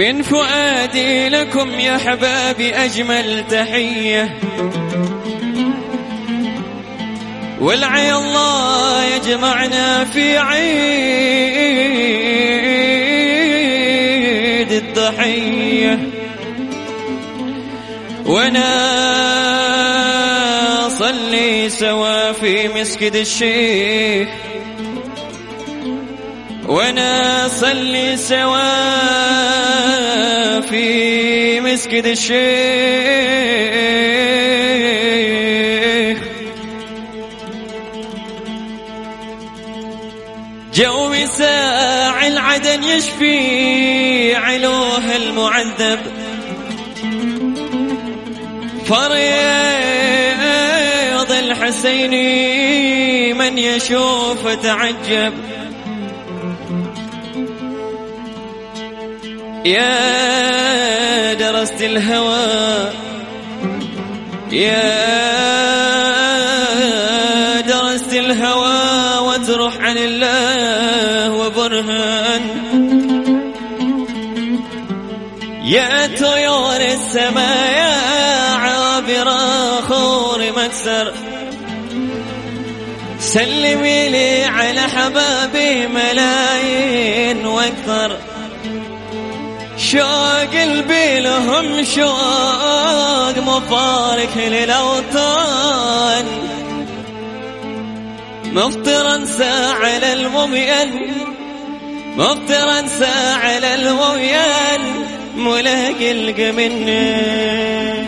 من فؤادي لكم يا حبابي أجمل تحية. والعي الله يجمعنا في عيد الضحية. وأنا صلي سوا في مسجد الشيخ. وأنا صلي سوا في مسجد الشيخ. جوي ساع العدن يشفي علوه المعذب. فريض الحسيني من يشوف تعجب. يا درست الهوى يا درست الهوى وتروح عن الله وبرهان. يا طيور السماء يا عابر خور مكسر. سلمي لي على حبابي ملايين وأكثر. شوق قلبي لهم شوق مفارق للأوطان. مفطرا ساعة للممين مفطرا ساعة للممين ملاقي القمني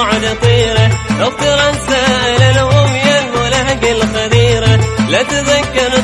من البعد طيرة مفطرا ساعة للمويا ملهق الخذيرة لا تذكر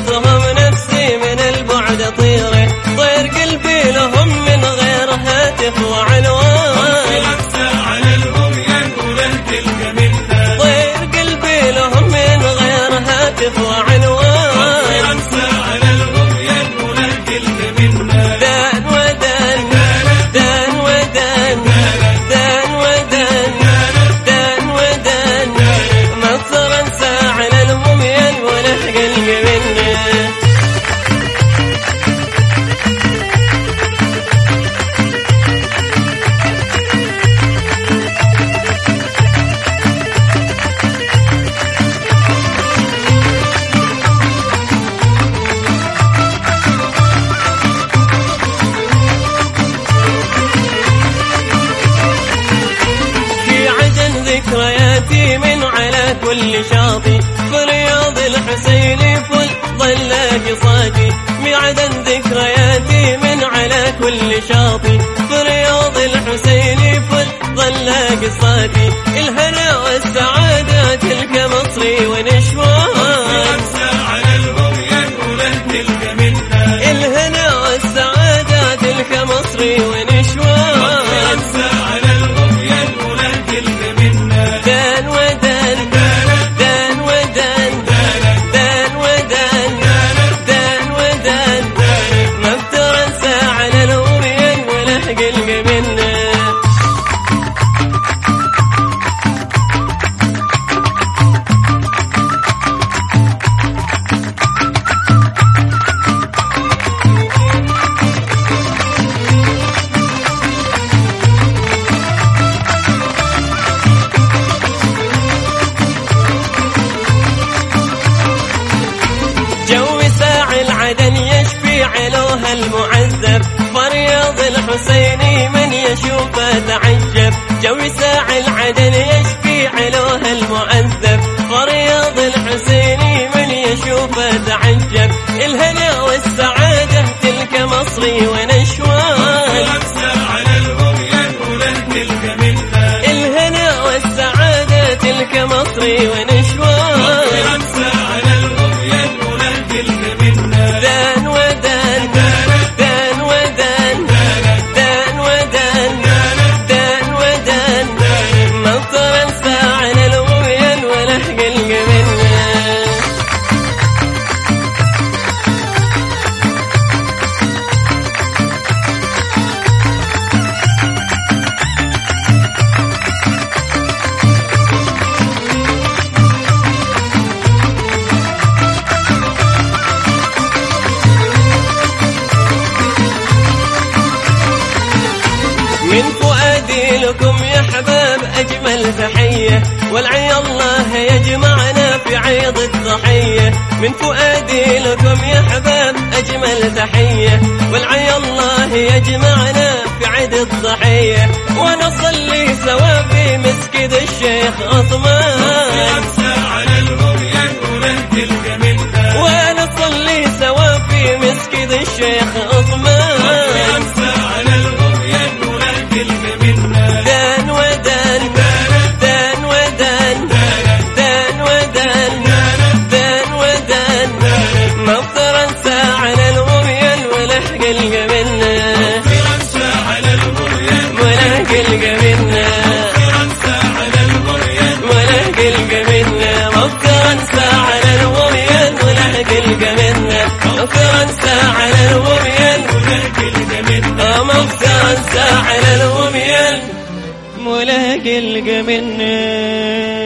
من على كل شاطئ. في رياض الحسين فل ظل قصاتي في عدن ذكرياتي من على كل شاطئ. في رياض الحسين فل ظل قصاتي الهنا والسعادة عينوها المعذب فرياض الحسيني من يشوفه تعجب. جو ساع العدل يشكي علوها المعذب فرياض الحسيني من يشوفه أجمل تحية والعي الله يجمعنا في عيد الضحية. من فؤادي لكم يا حباب أجمل تحية والعي الله يجمعنا في عيد الضحية. على قلق مني